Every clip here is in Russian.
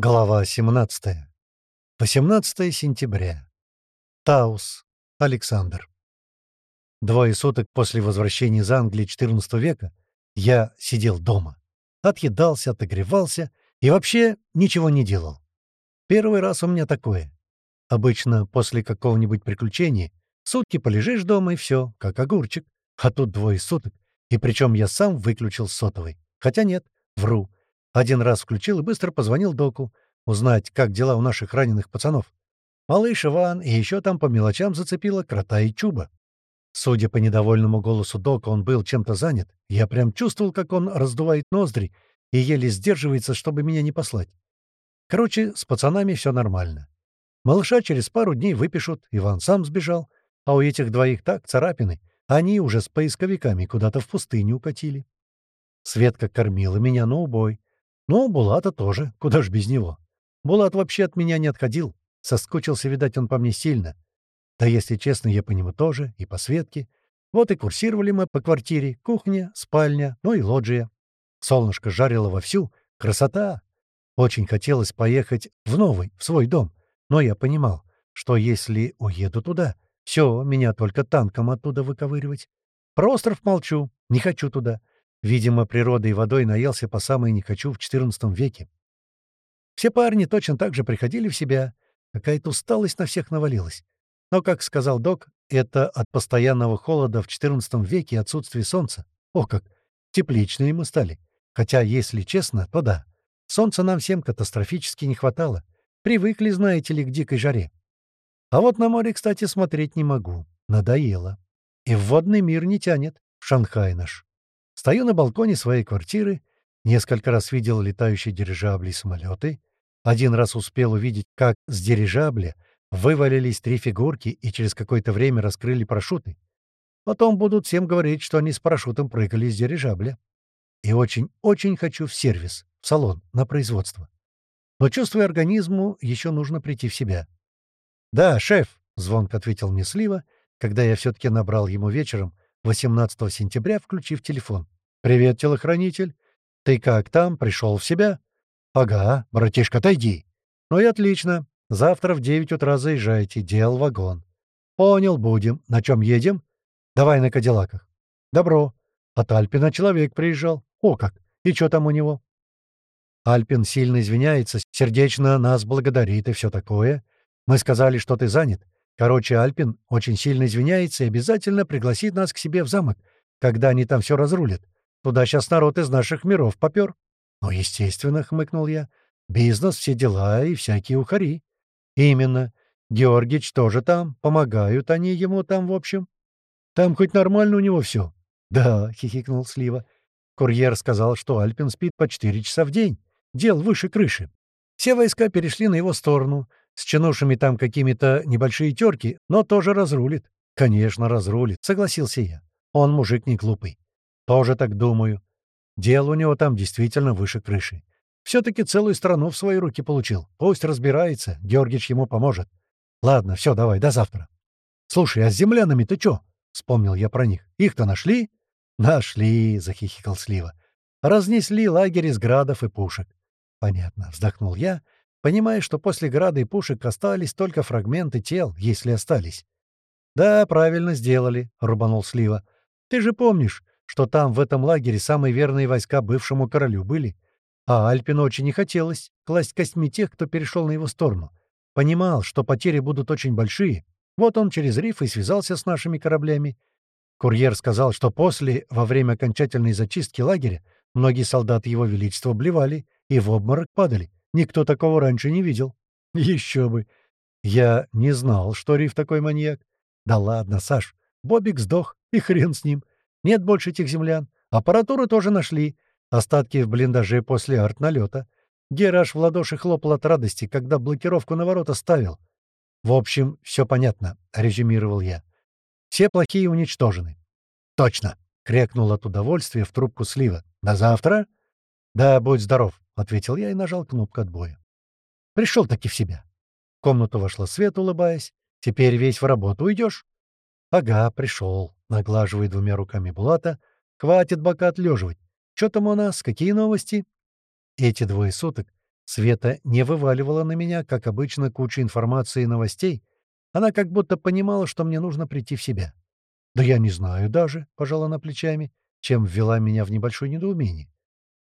Глава 17. 18 сентября. Таус. Александр. Двое суток после возвращения из Англии XIV века я сидел дома. Отъедался, отогревался и вообще ничего не делал. Первый раз у меня такое. Обычно после какого-нибудь приключения сутки полежишь дома и все, как огурчик. А тут двое суток. И причем я сам выключил сотовый. Хотя нет, вру. Один раз включил и быстро позвонил доку, узнать, как дела у наших раненых пацанов. Малыш Иван и еще там по мелочам зацепила крота и чуба. Судя по недовольному голосу дока, он был чем-то занят. Я прям чувствовал, как он раздувает ноздри и еле сдерживается, чтобы меня не послать. Короче, с пацанами все нормально. Малыша через пару дней выпишут, Иван сам сбежал, а у этих двоих так царапины. Они уже с поисковиками куда-то в пустыню укатили. Светка кормила меня на убой. Ну, Булата тоже, куда ж без него. Булат вообще от меня не отходил. Соскучился, видать, он по мне сильно. Да, если честно, я по нему тоже, и по Светке. Вот и курсировали мы по квартире, кухня, спальня, ну и лоджия. Солнышко жарило вовсю. Красота! Очень хотелось поехать в новый, в свой дом. Но я понимал, что если уеду туда, все, меня только танком оттуда выковыривать. Про остров молчу, не хочу туда. Видимо, природой и водой наелся по самой «не хочу» в XIV веке. Все парни точно так же приходили в себя. Какая-то усталость на всех навалилась. Но, как сказал док, это от постоянного холода в XIV веке и отсутствия солнца. О как! Тепличные мы стали. Хотя, если честно, то да. Солнца нам всем катастрофически не хватало. Привыкли, знаете ли, к дикой жаре. А вот на море, кстати, смотреть не могу. Надоело. И в водный мир не тянет. Шанхай наш. Стою на балконе своей квартиры, несколько раз видел летающие дирижабли и самолеты, один раз успел увидеть, как с дирижабля вывалились три фигурки и через какое-то время раскрыли парашюты. Потом будут всем говорить, что они с парашютом прыгали из дирижабля. И очень-очень хочу в сервис, в салон, на производство. Но, чувствуя организму, еще нужно прийти в себя. «Да, шеф», — звонко ответил мне Слива, когда я все-таки набрал ему вечером, 18 сентября, включив телефон. «Привет, телохранитель. Ты как там? Пришел в себя?» «Ага, братишка, отойди». «Ну и отлично. Завтра в 9 утра заезжайте. Дел вагон». «Понял, будем. На чем едем?» «Давай на Кадиллаках». «Добро. От Альпина человек приезжал. О как! И что там у него?» Альпин сильно извиняется, сердечно нас благодарит и все такое. Мы сказали, что ты занят. Короче, Альпин очень сильно извиняется и обязательно пригласит нас к себе в замок, когда они там все разрулят. Туда сейчас народ из наших миров попер. Ну, естественно, — хмыкнул я. Бизнес, все дела и всякие ухари. Именно. Георгич тоже там, помогают они ему там, в общем. Там хоть нормально у него все. Да, — хихикнул Слива. Курьер сказал, что Альпин спит по четыре часа в день. Дел выше крыши. Все войска перешли на его сторону. С чинушами там какими-то небольшие терки, но тоже разрулит. Конечно, разрулит, согласился я. Он мужик не глупый. Тоже так думаю. Дело у него там действительно выше крыши. Все-таки целую страну в свои руки получил. Пусть разбирается, Георгич ему поможет. Ладно, все, давай, до завтра. Слушай, а с землянами ты чё? Вспомнил я про них. Их-то нашли? Нашли, захихикал Слива. Разнесли лагерь из градов и пушек. Понятно, вздохнул я понимая, что после града и пушек остались только фрагменты тел, если остались. «Да, правильно сделали», — рубанул Слива. «Ты же помнишь, что там, в этом лагере, самые верные войска бывшему королю были? А Альпину очень не хотелось класть костьми тех, кто перешел на его сторону. Понимал, что потери будут очень большие. Вот он через риф и связался с нашими кораблями. Курьер сказал, что после, во время окончательной зачистки лагеря, многие солдаты его величества блевали и в обморок падали. Никто такого раньше не видел. Еще бы. Я не знал, что Риф такой маньяк. Да ладно, Саш, Бобик сдох, и хрен с ним. Нет больше этих землян. Аппаратуру тоже нашли. Остатки в блиндаже после арт-налета. Гера аж в ладоши хлопал от радости, когда блокировку на ворота ставил. «В общем, все понятно», — резюмировал я. «Все плохие уничтожены». «Точно!» — крякнул от удовольствия в трубку слива. «На завтра?» «Да, будь здоров», — ответил я и нажал кнопку отбоя. Пришел таки в себя. В комнату вошла Свет, улыбаясь. «Теперь весь в работу уйдешь?» «Ага, пришел», — наглаживая двумя руками Булата. «Хватит бока отлеживать. Что там у нас? Какие новости?» Эти двое суток Света не вываливала на меня, как обычно, кучу информации и новостей. Она как будто понимала, что мне нужно прийти в себя. «Да я не знаю даже», — пожала она плечами, чем ввела меня в небольшое недоумение.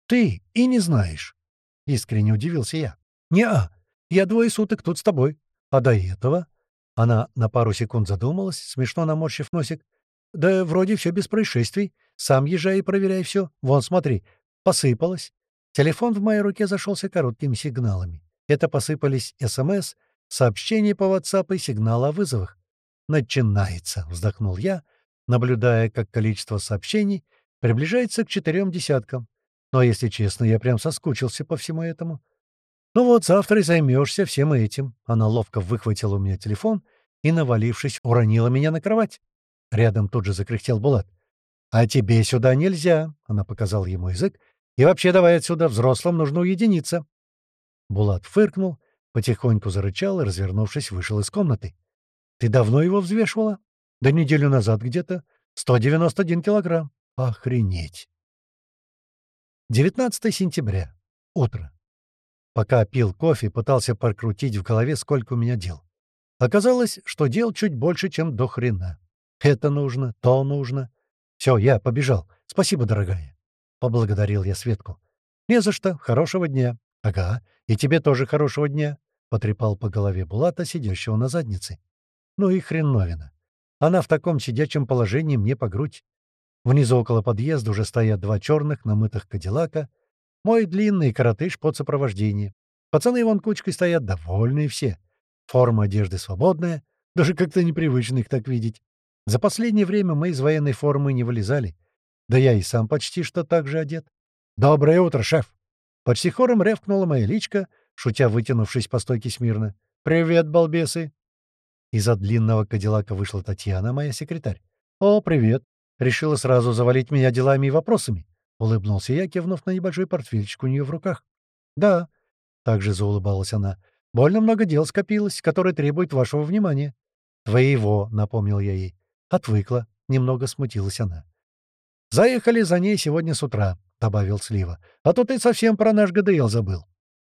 «Ты и не знаешь?» — искренне удивился я. «Не-а, я двое суток тут с тобой. А до этого?» Она на пару секунд задумалась, смешно наморщив носик. «Да вроде все без происшествий. Сам езжай и проверяй все. Вон, смотри, посыпалось». Телефон в моей руке зашелся короткими сигналами. Это посыпались СМС, сообщения по WhatsApp и сигналы о вызовах. «Начинается», — вздохнул я, наблюдая, как количество сообщений приближается к четырем десяткам. Но, если честно, я прям соскучился по всему этому. «Ну вот, завтра и займешься всем этим». Она ловко выхватила у меня телефон и, навалившись, уронила меня на кровать. Рядом тут же закряхтел Булат. «А тебе сюда нельзя», — она показала ему язык. «И вообще давай отсюда, взрослым нужно уединиться». Булат фыркнул, потихоньку зарычал и, развернувшись, вышел из комнаты. «Ты давно его взвешивала?» «Да неделю назад где-то. 191 килограмм. Охренеть!» 19 сентября. Утро. Пока пил кофе, пытался прокрутить в голове, сколько у меня дел. Оказалось, что дел чуть больше, чем до хрена. Это нужно, то нужно. Все, я побежал. Спасибо, дорогая. Поблагодарил я Светку. Не за что. Хорошего дня. Ага. И тебе тоже хорошего дня. Потрепал по голове Булата, сидящего на заднице. Ну и хреновина. Она в таком сидячем положении мне по грудь. Внизу около подъезда уже стоят два черных намытых кадиллака, мой длинный коротыш под сопровождение. Пацаны вон кучкой стоят, довольные все. Форма одежды свободная, даже как-то непривычно их так видеть. За последнее время мы из военной формы не вылезали. Да я и сам почти что так же одет. «Доброе утро, шеф!» Почти хором рявкнула моя личка, шутя вытянувшись по стойке смирно. «Привет, балбесы!» Из-за длинного кадиллака вышла Татьяна, моя секретарь. «О, привет!» Решила сразу завалить меня делами и вопросами. — улыбнулся я, кивнув на небольшой портфельчик у нее в руках. «Да», — также заулыбалась она, — «больно много дел скопилось, которые требуют вашего внимания». «Твоего», — напомнил я ей. «Отвыкла», — немного смутилась она. «Заехали за ней сегодня с утра», — добавил Слива. «А то ты совсем про наш ГДЛ забыл».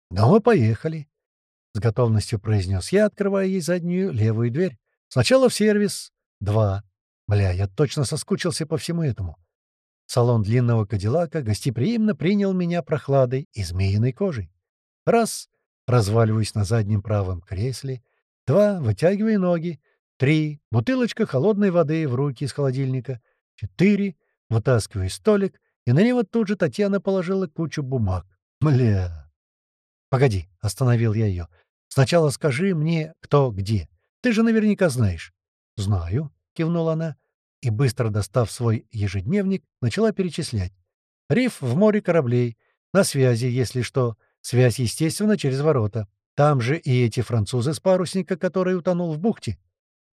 «Ну, мы поехали», — с готовностью произнес я, открывая ей заднюю левую дверь. «Сначала в сервис. Два. Бля, я точно соскучился по всему этому. Салон длинного кадиллака гостеприимно принял меня прохладой и змеиной кожей. Раз — разваливаюсь на заднем правом кресле. Два — вытягиваю ноги. Три — бутылочка холодной воды в руки из холодильника. Четыре — вытаскиваю столик, и на него тут же Татьяна положила кучу бумаг. Мля. «Погоди», — остановил я ее. «Сначала скажи мне, кто где. Ты же наверняка знаешь». «Знаю», — кивнула она и, быстро достав свой ежедневник, начала перечислять. «Риф в море кораблей. На связи, если что. Связь, естественно, через ворота. Там же и эти французы с парусника, который утонул в бухте.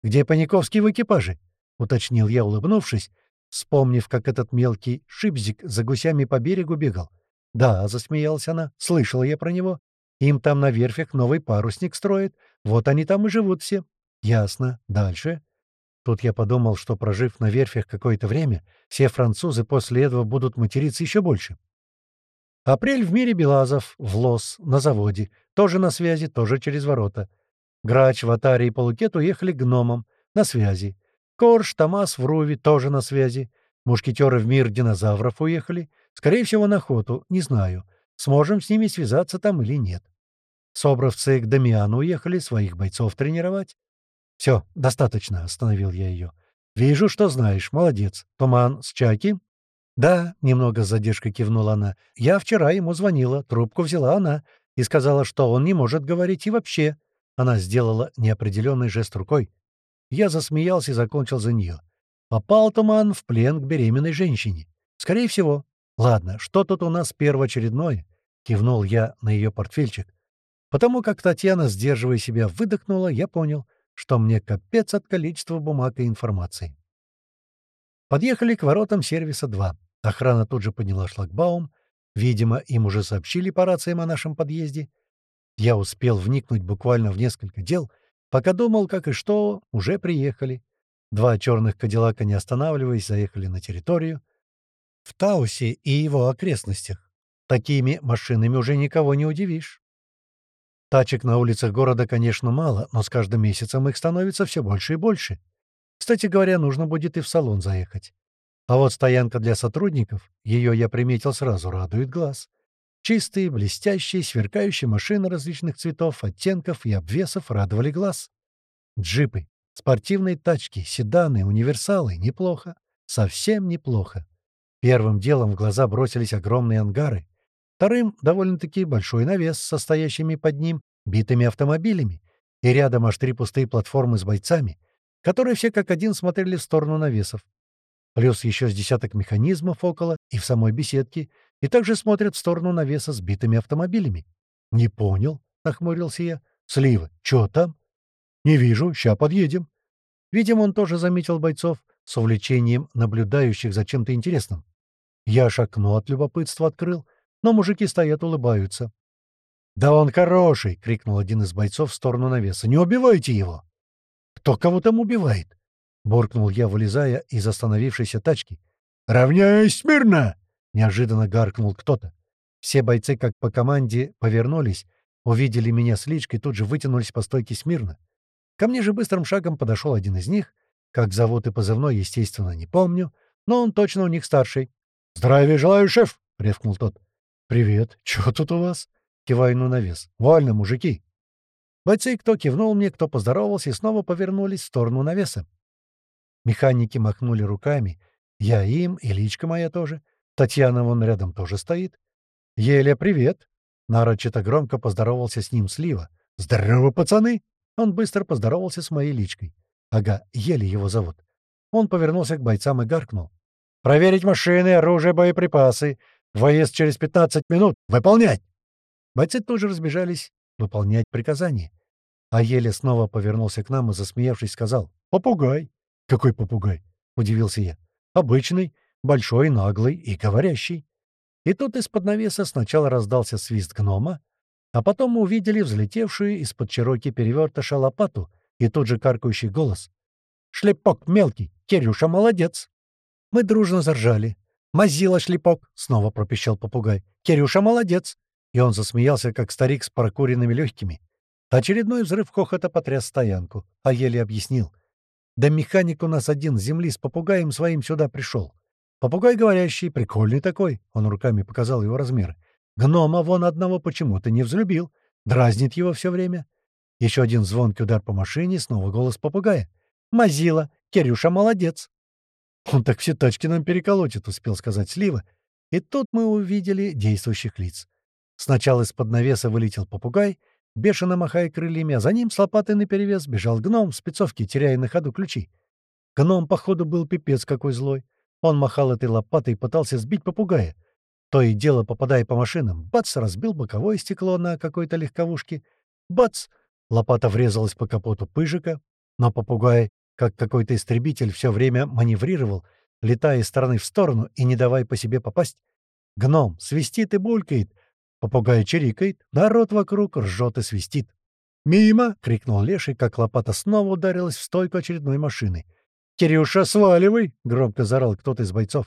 Где Паниковский в экипаже?» — уточнил я, улыбнувшись, вспомнив, как этот мелкий шипзик за гусями по берегу бегал. «Да», — засмеялась она, — «слышала я про него. Им там на верфях новый парусник строят. Вот они там и живут все». «Ясно. Дальше?» Тут я подумал, что, прожив на верфях какое-то время, все французы после этого будут материться еще больше. Апрель в мире Белазов, в Лос, на заводе, тоже на связи, тоже через ворота. Грач, Ватари и Полукет уехали гномом, на связи. Корж, Томас в Руве, тоже на связи. Мушкетеры в мир динозавров уехали. Скорее всего, на охоту, не знаю. Сможем с ними связаться там или нет. Собровцы к Дамиану уехали своих бойцов тренировать. «Все, достаточно», — остановил я ее. «Вижу, что знаешь. Молодец. Туман с Чаки?» «Да», — немного с задержкой кивнула она. «Я вчера ему звонила. Трубку взяла она. И сказала, что он не может говорить и вообще». Она сделала неопределенный жест рукой. Я засмеялся и закончил за нее. Попал Туман в плен к беременной женщине. Скорее всего. Ладно, что тут у нас первоочередное? Кивнул я на ее портфельчик. Потому как Татьяна, сдерживая себя, выдохнула, я понял что мне капец от количества бумаг и информации. Подъехали к воротам сервиса 2. Охрана тут же подняла шлагбаум. Видимо, им уже сообщили по рациям о нашем подъезде. Я успел вникнуть буквально в несколько дел, пока думал, как и что, уже приехали. Два черных кадиллака, не останавливаясь, заехали на территорию. В Таусе и его окрестностях. Такими машинами уже никого не удивишь. Тачек на улицах города, конечно, мало, но с каждым месяцем их становится все больше и больше. Кстати говоря, нужно будет и в салон заехать. А вот стоянка для сотрудников, ее я приметил сразу, радует глаз. Чистые, блестящие, сверкающие машины различных цветов, оттенков и обвесов радовали глаз. Джипы, спортивные тачки, седаны, универсалы — неплохо. Совсем неплохо. Первым делом в глаза бросились огромные ангары. Вторым — довольно-таки большой навес, состоящими под ним битыми автомобилями. И рядом аж три пустые платформы с бойцами, которые все как один смотрели в сторону навесов. Плюс еще с десяток механизмов около и в самой беседке, и также смотрят в сторону навеса с битыми автомобилями. «Не понял», — нахмурился я. «Слива, чё там?» «Не вижу, ща подъедем». Видимо, он тоже заметил бойцов с увлечением наблюдающих за чем-то интересным. Я аж окно от любопытства открыл, но мужики стоят, улыбаются. «Да он хороший!» — крикнул один из бойцов в сторону навеса. «Не убивайте его!» «Кто кого там убивает?» — буркнул я, вылезая из остановившейся тачки. «Равняйсь смирно!» — неожиданно гаркнул кто-то. Все бойцы, как по команде, повернулись, увидели меня с личкой, тут же вытянулись по стойке смирно. Ко мне же быстрым шагом подошел один из них. Как зовут и позывной, естественно, не помню, но он точно у них старший. «Здравия желаю, шеф!» — ревкнул тот. «Привет. Чё тут у вас?» — киваю на навес. «Вольно, мужики!» Бойцы кто кивнул мне, кто поздоровался, и снова повернулись в сторону навеса. Механики махнули руками. Я им, и личка моя тоже. Татьяна вон рядом тоже стоит. «Еля, привет!» Нарочито громко поздоровался с ним Слива. «Здорово, пацаны!» Он быстро поздоровался с моей личкой. Ага, еле его зовут. Он повернулся к бойцам и гаркнул. «Проверить машины, оружие, боеприпасы. Выезд через 15 минут. Выполнять!» Бойцы тоже разбежались выполнять приказания. А еле снова повернулся к нам и, засмеявшись, сказал «Попугай». «Какой попугай?» — удивился я. «Обычный, большой, наглый и говорящий». И тут из-под навеса сначала раздался свист гнома, а потом мы увидели взлетевшую из-под чероки перевертыша лопату и тут же каркающий голос. «Шлепок мелкий! Кирюша молодец!» Мы дружно заржали. «Мазила шлепок!» — снова пропищал попугай. «Кирюша молодец!» И он засмеялся, как старик с прокуренными легкими. Очередной взрыв хохота потряс стоянку, а еле объяснил. «Да механик у нас один с земли с попугаем своим сюда пришел. Попугай говорящий, прикольный такой», — он руками показал его размеры. Гнома вон одного почему-то не взлюбил. Дразнит его все время. Еще один звонкий удар по машине, снова голос попугая. «Мазила! Кирюша молодец!» «Он так все тачки нам переколотит», — успел сказать Слива. И тут мы увидели действующих лиц. Сначала из-под навеса вылетел попугай, бешено махая крыльями, а за ним с лопатой наперевес бежал гном в спецовке, теряя на ходу ключи. Гном, походу, был пипец какой злой. Он махал этой лопатой и пытался сбить попугая. То и дело, попадая по машинам, бац, разбил боковое стекло на какой-то легковушке. Бац! Лопата врезалась по капоту пыжика, но попугай, как какой-то истребитель, все время маневрировал, летая из стороны в сторону и не давая по себе попасть. Гном свистит и булькает, попугай чирикает, народ вокруг ржет и свистит. «Мимо!» — крикнул Леший, как лопата снова ударилась в стойку очередной машины. «Кирюша, сваливай!» — громко заорал кто-то из бойцов.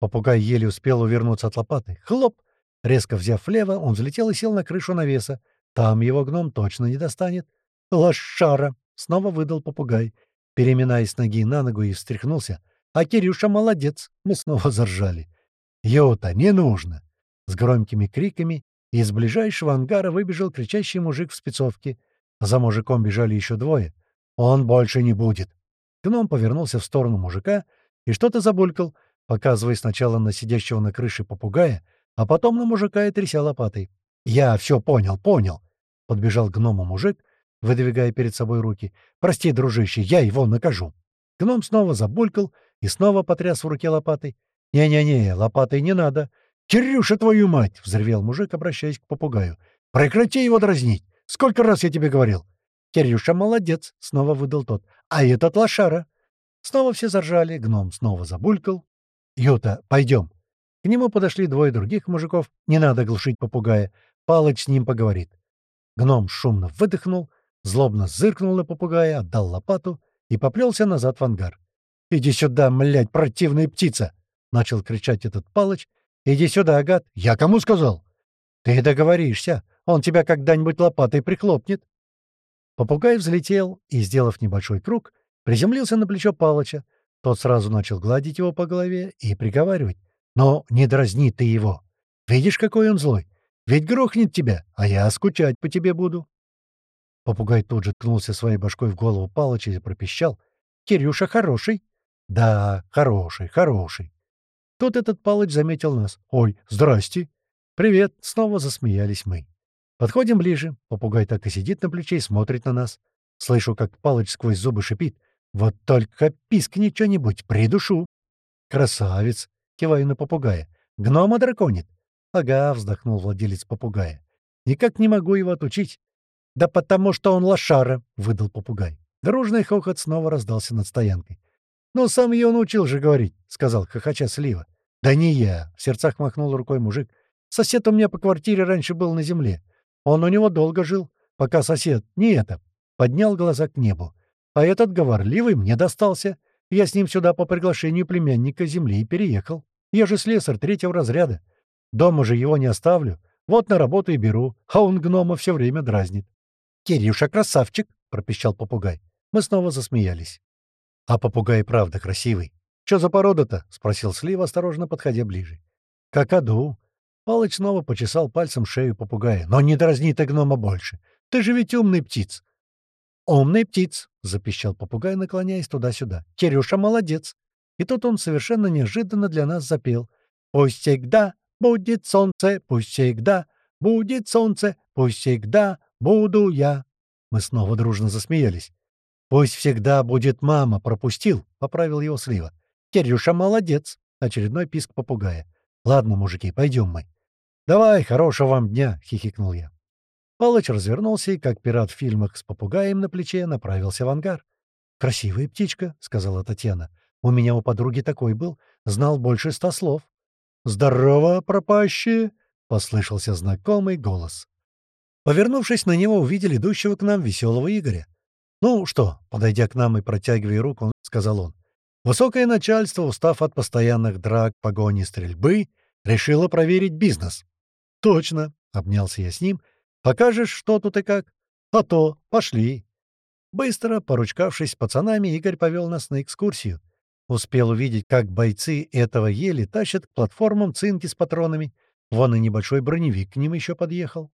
Попугай еле успел увернуться от лопаты. Хлоп! Резко взяв влево, он взлетел и сел на крышу навеса. Там его гном точно не достанет. «Лошара!» — снова выдал попугай, переминаясь ноги на ногу и встряхнулся. «А Кирюша молодец!» — мы снова заржали. «Йота, не нужно!» С громкими криками из ближайшего ангара выбежал кричащий мужик в спецовке. За мужиком бежали еще двое. «Он больше не будет!» Гном повернулся в сторону мужика и что-то забулькал — показывая сначала на сидящего на крыше попугая, а потом на мужика и тряся лопатой. «Я все понял, понял!» — подбежал гному мужик, выдвигая перед собой руки. «Прости, дружище, я его накажу!» Гном снова забулькал и снова потряс в руке лопатой. «Не-не-не, лопатой не надо!» «Кирюша, твою мать!» — взревел мужик, обращаясь к попугаю. «Прекрати его дразнить! Сколько раз я тебе говорил!» «Кирюша молодец!» — снова выдал тот. «А этот лошара!» Снова все заржали, гном снова забулькал, «Юта, пойдем». К нему подошли двое других мужиков. Не надо глушить попугая. Палыч с ним поговорит. Гном шумно выдохнул, злобно зыркнул на попугая, отдал лопату и поплелся назад в ангар. «Иди сюда, млядь, противная птица!» — начал кричать этот Палыч. «Иди сюда, Агат!» «Я кому сказал?» «Ты договоришься. Он тебя когда-нибудь лопатой прихлопнет». Попугай взлетел и, сделав небольшой круг, приземлился на плечо Палыча. Тот сразу начал гладить его по голове и приговаривать. «Но не дразни ты его. Видишь, какой он злой? Ведь грохнет тебя, а я скучать по тебе буду». Попугай тут же ткнулся своей башкой в голову Палыча и пропищал. «Кирюша хороший». «Да, хороший, хороший». Тут этот Палыч заметил нас. «Ой, здрасте!» «Привет!» — снова засмеялись мы. Подходим ближе. Попугай так и сидит на плече и смотрит на нас. Слышу, как Палыч сквозь зубы шипит. «Вот только пискни что-нибудь, придушу!» «Красавец!» — киваю на попугая. «Гнома драконит!» «Ага», — вздохнул владелец попугая. «Никак не могу его отучить. «Да потому что он лошара», — выдал попугай. Дружный хохот снова раздался над стоянкой. «Ну, сам ее научил же говорить», — сказал хохоча Слива. «Да не я», — в сердцах махнул рукой мужик. «Сосед у меня по квартире раньше был на земле. Он у него долго жил, пока сосед, не это, поднял глаза к небу. А этот говорливый мне достался. Я с ним сюда по приглашению племянника земли и переехал. Я же слесарь третьего разряда. Дома же его не оставлю. Вот на работу и беру, а он гнома все время дразнит. «Кирюша красавчик!» — пропищал попугай. Мы снова засмеялись. «А попугай правда красивый. Что за порода-то?» — спросил Слив, осторожно подходя ближе. «Какаду». Палыч снова почесал пальцем шею попугая. «Но не дразни ты гнома больше. Ты же ведь умный птиц». «Умный птиц», — запищал попугай, наклоняясь туда-сюда. «Кирюша молодец». И тут он совершенно неожиданно для нас запел. «Пусть всегда будет солнце, пусть всегда будет солнце, пусть всегда Буду я. Мы снова дружно засмеялись. Пусть всегда будет мама, пропустил, — поправил его Слива. Кирюша молодец. Очередной писк попугая. Ладно, мужики, пойдем мы. Давай, хорошего вам дня, — хихикнул я. Палыч развернулся и, как пират в фильмах с попугаем на плече, направился в ангар. «Красивая птичка», — сказала Татьяна. «У меня у подруги такой был. Знал больше ста слов». «Здорово, пропащие!» — послышался знакомый голос. Повернувшись на него, увидели идущего к нам веселого Игоря. «Ну что?» — подойдя к нам и протягивая руку, сказал он. «Высокое начальство, устав от постоянных драк, погони, стрельбы, решило проверить бизнес». «Точно!» — обнялся я с ним. «Покажешь, что тут и как?» «А то! Пошли!» Быстро, поручкавшись с пацанами, Игорь повел нас на экскурсию. Успел увидеть, как бойцы этого ели тащат к платформам цинки с патронами. Вон и небольшой броневик к ним еще подъехал.